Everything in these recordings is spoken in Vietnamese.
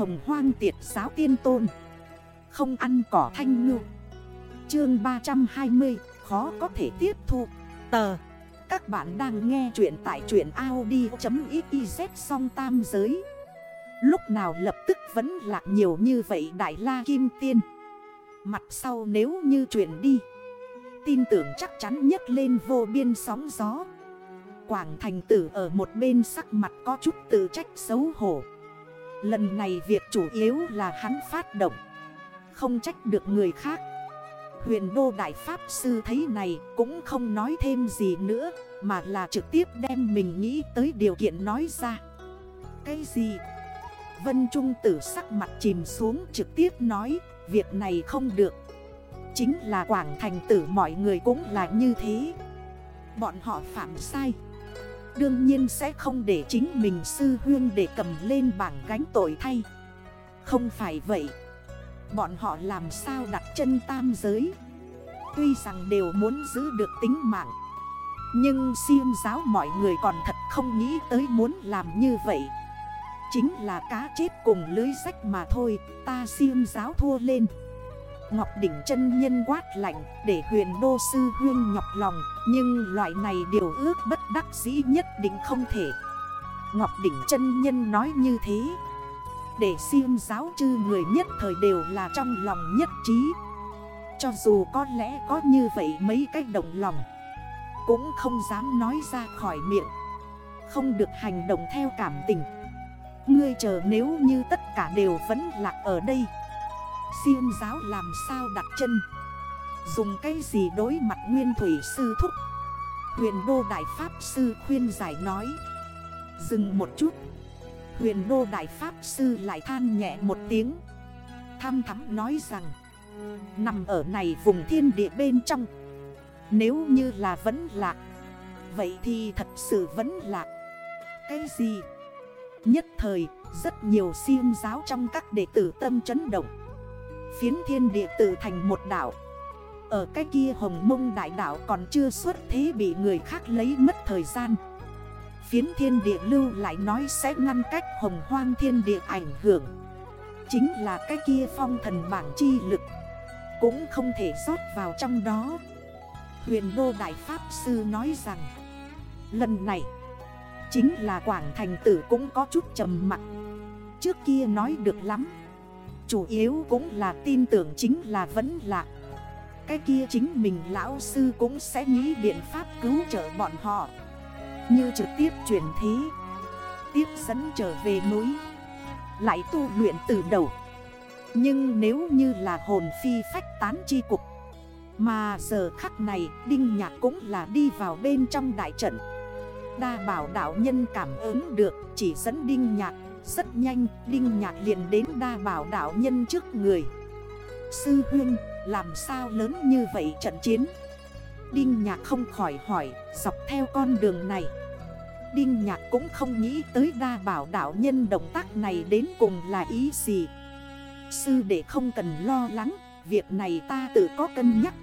hồng hoang tiệt giáo tiên tôn. Không ăn cỏ thanh ngư. Chương 320 khó có thể tiếp thu. Tờ. Các bạn đang nghe chuyện tại chuyện Audi.xyz song tam giới. Lúc nào lập tức vẫn lạc nhiều như vậy Đại La Kim Tiên. Mặt sau nếu như chuyện đi, Tin tưởng chắc chắn nhất lên vô biên sóng gió. Quảng thành tử ở một bên sắc mặt có chút tự trách xấu hổ. Lần này việc chủ yếu là hắn phát động. Không trách được người khác. Huyền đô đại pháp sư thấy này cũng không nói thêm gì nữa, Mà là trực tiếp đem mình nghĩ tới điều kiện nói ra. Cái gì? Vân Trung tử sắc mặt chìm xuống trực tiếp nói, Việc này không được. Chính là Quảng Thành tử mọi người cũng là như thế. Bọn họ phạm sai. Đương nhiên sẽ không để chính mình sư huyên để cầm lên bảng gánh tội thay. Không phải vậy, Bọn họ làm sao đặt chân tam giới? Tuy rằng đều muốn giữ được tính mạng, Nhưng siêu giáo mọi người còn thật không nghĩ tới muốn làm như vậy. Chính là cá chết cùng lưới sách mà thôi, Ta siêu giáo thua lên. Ngọc Đỉnh chân nhân quát lạnh để huyền đô sư huyên nhọc lòng, Nhưng loại này điều ước bất đắc dĩ nhất định không thể. Ngọc Đỉnh chân nhân nói như thế, Để Siêm giáo chư người nhất thời đều là trong lòng nhất trí. Cho dù có lẽ có như vậy mấy cách động lòng, Cũng không dám nói ra khỏi miệng, Không được hành động theo cảm tình. Ngươi chờ nếu như tất cả đều vẫn lạc ở đây Siêng giáo làm sao đặt chân? Dùng cái gì đối mặt nguyên thủy sư thúc? Huyền đô đại pháp sư khuyên giải nói. Dừng một chút. Huyền đô đại pháp sư lại than nhẹ một tiếng. Tham thắm nói rằng, Nằm ở này vùng thiên địa bên trong. Nếu như là vẫn lạc, Vậy thì thật sự vẫn lạc. Cái gì? Nhất thời, rất nhiều siêng giáo trong các đệ tử tâm chấn động. Phiến thiên địa tự thành một đảo. Ở cái kia hồng mông đại đảo còn chưa xuất thế bị người khác lấy mất thời gian. Phiến thiên địa lưu lại nói sẽ ngăn cách hồng hoang thiên địa ảnh hưởng. Chính là cái kia phong thần bảng chi lực Cũng không thể rót vào trong đó. Huyền đô đại pháp sư nói rằng, Lần này, Chính là Quảng Thành Tử cũng có chút trầm mặt Trước kia nói được lắm Chủ yếu cũng là tin tưởng chính là vẫn là. Cái kia chính mình lão sư cũng sẽ nghĩ biện pháp cứu trợ bọn họ. Như trực tiếp chuyển thí Tiếp dẫn trở về núi, Lại tu luyện từ đầu. Nhưng nếu như là hồn phi phách tán chi cục, Mà giờ khắc này Đinh Nhạc cũng là đi vào bên trong đại trận. Đa bảo đạo nhân cảm ứng được Chỉ dẫn Đinh Nhạc rất nhanh, Đinh Nhạc liền đến đa bảo đảo nhân trước người. Sư huyên, làm sao lớn như vậy trận chiến? Đinh Nhạc không khỏi hỏi, dọc theo con đường này Đinh Nhạc cũng không nghĩ tới đa bảo đảo nhân động tác này đến cùng là ý gì. Sư để không cần lo lắng, việc này ta tự có cân nhắc.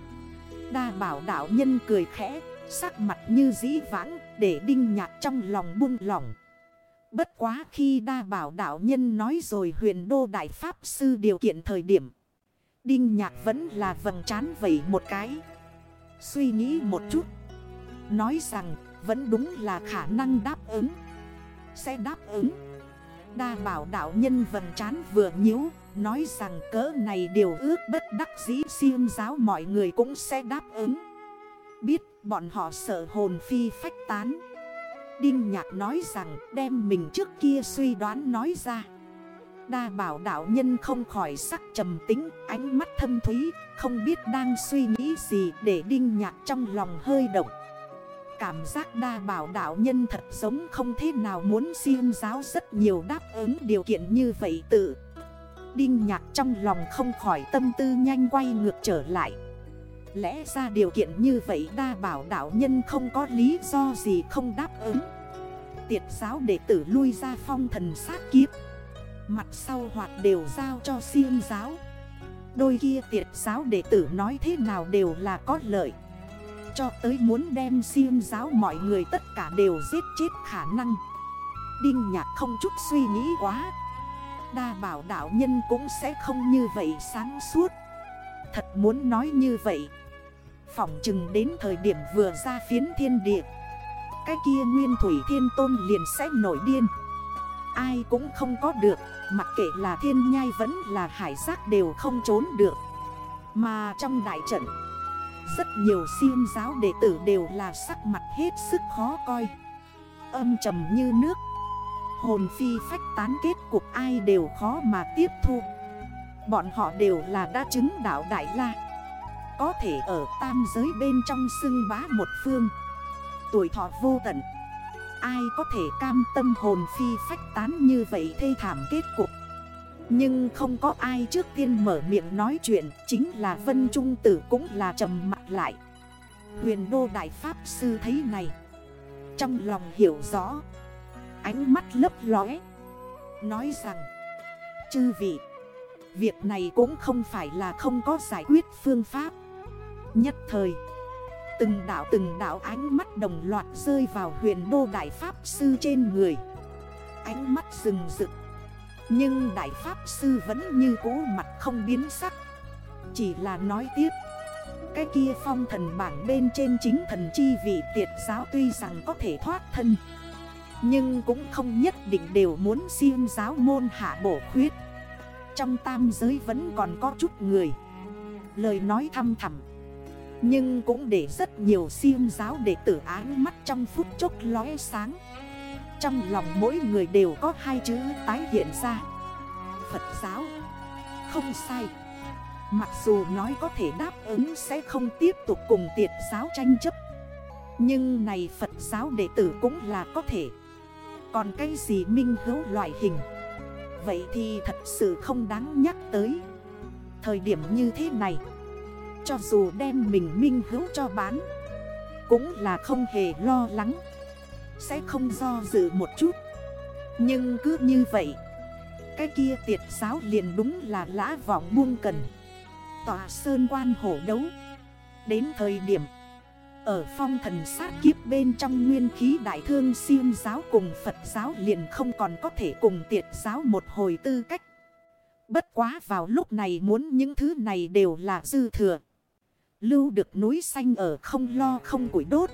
Đa bảo đảo nhân cười khẽ, sắc mặt như dĩ vãng để Đinh Nhạc trong lòng buông lỏng. Bất quá khi đa bảo đạo nhân nói rồi huyền đô đại pháp sư điều kiện thời điểm. Đinh nhạc vẫn là vầng trán vẩy một cái. Suy nghĩ một chút. Nói rằng, vẫn đúng là khả năng đáp ứng. Sẽ đáp ứng. Đa bảo đạo nhân vầng trán vừa nhíu. Nói rằng cỡ này điều ước bất đắc dĩ siêng giáo mọi người cũng sẽ đáp ứng. Biết bọn họ sợ hồn phi phách tán. Đinh Nhạc nói rằng đem mình trước kia suy đoán nói ra. Đa bảo đạo nhân không khỏi sắc trầm tính, Ánh mắt thâm thúy, Không biết đang suy nghĩ gì Để Đinh Nhạc trong lòng hơi động. Cảm giác đa bảo đạo nhân thật giống không thế nào muốn siêng giáo rất nhiều đáp ứng điều kiện như vậy tự. Đinh nhạc trong lòng không khỏi tâm tư nhanh quay ngược trở lại. Lẽ ra điều kiện như vậy đa bảo đạo nhân không có lý do gì không đáp ứng. Tiệt giáo đệ tử lui ra phong thần sát kiếp. Mặt sau hoạt đều giao cho siêng giáo. Đôi kia tiệt giáo đệ tử nói thế nào đều là có lợi. Cho tới muốn đem siêng giáo mọi người tất cả đều giết chết khả năng. Đinh nhạc không chút suy nghĩ quá. Đa bảo đạo nhân cũng sẽ không như vậy sáng suốt. Thật muốn nói như vậy Phỏng chừng đến thời điểm vừa ra phiến thiên địa. Cái kia nguyên thủy thiên tôn liền sẽ nổi điên. Ai cũng không có được, Mặc kệ là thiên nhai vẫn là hải giác đều không trốn được. Mà trong đại trận, Rất nhiều siêng giáo đệ tử đều là sắc mặt hết sức khó coi. Âm trầm như nước. Hồn phi phách tán kết cuộc ai đều khó mà tiếp thu. Bọn họ đều là đã chứng đạo Đại La. Có thể ở tam giới bên trong xưng bá một phương. Tuổi thọ vô tận. Ai có thể cam tâm hồn phi phách tán như vậy thê thảm kết cục? Nhưng không có ai trước tiên mở miệng nói chuyện, Chính là Vân Trung Tử cũng là trầm mặt lại. Huyền Đô Đại Pháp Sư thấy này, Trong lòng hiểu rõ, Ánh mắt lấp lóe, Nói rằng, Chư vị, Việc này cũng không phải là không có giải quyết phương pháp. Nhất thời, Từng đảo từng đảo ánh mắt đồng loạt rơi vào huyền đô đại pháp sư trên người. Ánh mắt rừng rực, Nhưng đại pháp sư vẫn như cũ mặt không biến sắc. Chỉ là nói tiếp, Cái kia phong thần bảng bên trên chính thần chi vị tiệt giáo tuy rằng có thể thoát thân, Nhưng cũng không nhất định đều muốn siêng giáo môn hạ bổ khuyết. Trong tam giới vẫn còn có chút người, Lời nói thăm thẳm nhưng cũng để rất nhiều siêm giáo đệ tử áng mắt trong phút chốc lóe sáng. Trong lòng mỗi người đều có hai chữ tái hiện ra. Phật giáo. Không sai. Mặc dù nói có thể đáp ứng sẽ không tiếp tục cùng tiệt giáo tranh chấp. Nhưng này Phật giáo đệ tử cũng là có thể. Còn cái gì minh hữu loại hình? Vậy thì thật sự không đáng nhắc tới. Thời điểm như thế này cho dù đem mình minh hữu cho bán, Cũng là không hề lo lắng, Sẽ không do dự một chút. Nhưng cứ như vậy, Cái kia tiệt giáo liền đúng là lã vọng buông cần. Tòa sơn quan hổ đấu, Đến thời điểm, Ở phong thần sát kiếp bên trong nguyên khí đại thương siêu giáo cùng Phật giáo liền không còn có thể cùng tiệt giáo một hồi tư cách. Bất quá vào lúc này muốn những thứ này đều là dư thừa. Lưu được núi xanh ở không lo không củi đốt.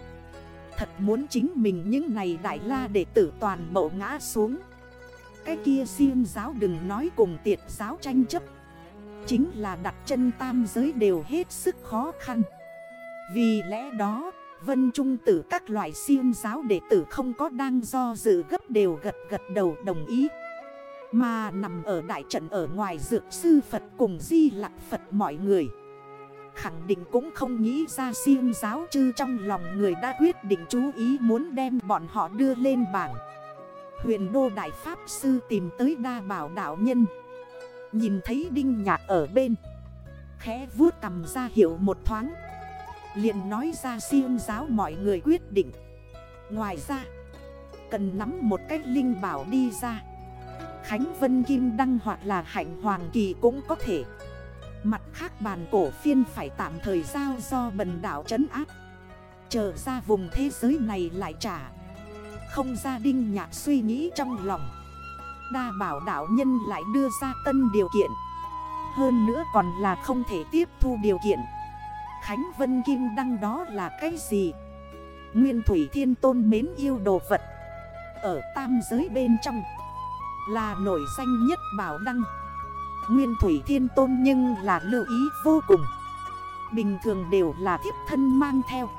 Thật muốn chính mình những này đại la đệ tử toàn bộ ngã xuống. Cái kia siêng giáo đừng nói cùng tiệt giáo tranh chấp. Chính là đặt chân tam giới đều hết sức khó khăn. Vì lẽ đó, Vân Trung tử các loại siêng giáo đệ tử không có đang do dự gấp đều gật gật đầu đồng ý. Mà nằm ở đại trận ở ngoài dược sư Phật cùng di lạc Phật mọi người. Khẳng định cũng không nghĩ ra siêng giáo chư trong lòng người đã quyết định chú ý muốn đem bọn họ đưa lên bảng. Huyền đô đại pháp sư tìm tới đa bảo đạo nhân. Nhìn thấy đinh nhạc ở bên. Khẽ vuốt cầm ra hiệu một thoáng. Liền nói ra siêng giáo mọi người quyết định. Ngoài ra, Cần nắm một cách linh bảo đi ra. Khánh Vân Kim Đăng hoặc là Hạnh Hoàng Kỳ cũng có thể. Mặt khác bàn cổ phiên phải tạm thời giao do bần đảo trấn áp. Chờ ra vùng thế giới này lại trả. Không gia đinh nhạc suy nghĩ trong lòng. Đa bảo đảo nhân lại đưa ra tân điều kiện. Hơn nữa còn là không thể tiếp thu điều kiện. Khánh Vân Kim Đăng đó là cái gì? Nguyên Thủy Thiên Tôn mến yêu đồ vật. Ở tam giới bên trong, Là nổi danh nhất bảo đăng. Nguyên Thủy Thiên Tôn nhưng là lưu ý vô cùng. Bình thường đều là thiếp thân mang theo.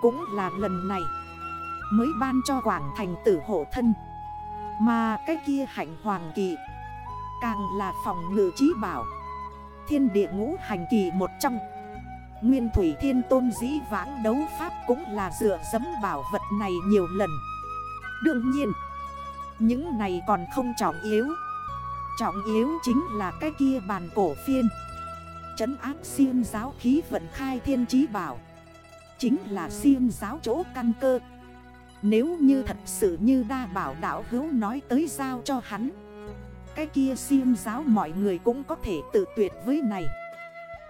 Cũng là lần này Mới ban cho Quảng Thành tử hộ thân. Mà cái kia hạnh hoàng kỳ Càng là phòng ngự trí bảo. Thiên địa ngũ hành kỳ một trong. Nguyên Thủy Thiên Tôn dĩ vãng đấu pháp cũng là dựa dấm bảo vật này nhiều lần. Đương nhiên, Những này còn không trọng yếu. Trọng yếu chính là cái kia bàn cổ phiên. Trấn áp siêm giáo khí vận khai thiên trí bảo. Chính là siêm giáo chỗ căn cơ. Nếu như thật sự như đa bảo đảo hữu nói tới giao cho hắn, Cái kia siêm giáo mọi người cũng có thể tự tuyệt với này.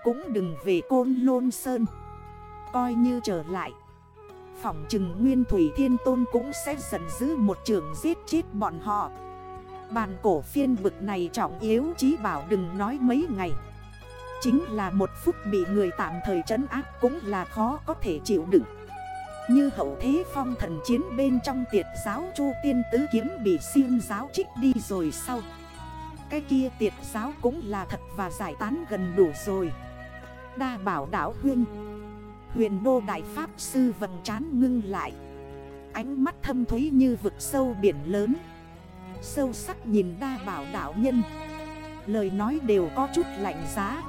Cũng đừng về côn lôn sơn. Coi như trở lại. Phỏng chừng nguyên thủy thiên tôn cũng sẽ giận dữ một trường giết chết bọn họ. Bàn cổ phiên vực này trọng yếu chí bảo đừng nói mấy ngày. Chính là một phút bị người tạm thời trấn áp cũng là khó có thể chịu đựng. Như hậu thế phong thần chiến bên trong tiệt giáo chu tiên tứ kiếm bị siêng giáo trích đi rồi sau. Cái kia tiệt giáo cũng là thật và giải tán gần đủ rồi. Đa bảo đảo huyên. Huyền đô đại pháp sư vầng trán ngưng lại. Ánh mắt thâm thúy như vực sâu biển lớn. Sâu sắc nhìn đa bảo đảo nhân. Lời nói đều có chút lạnh giá.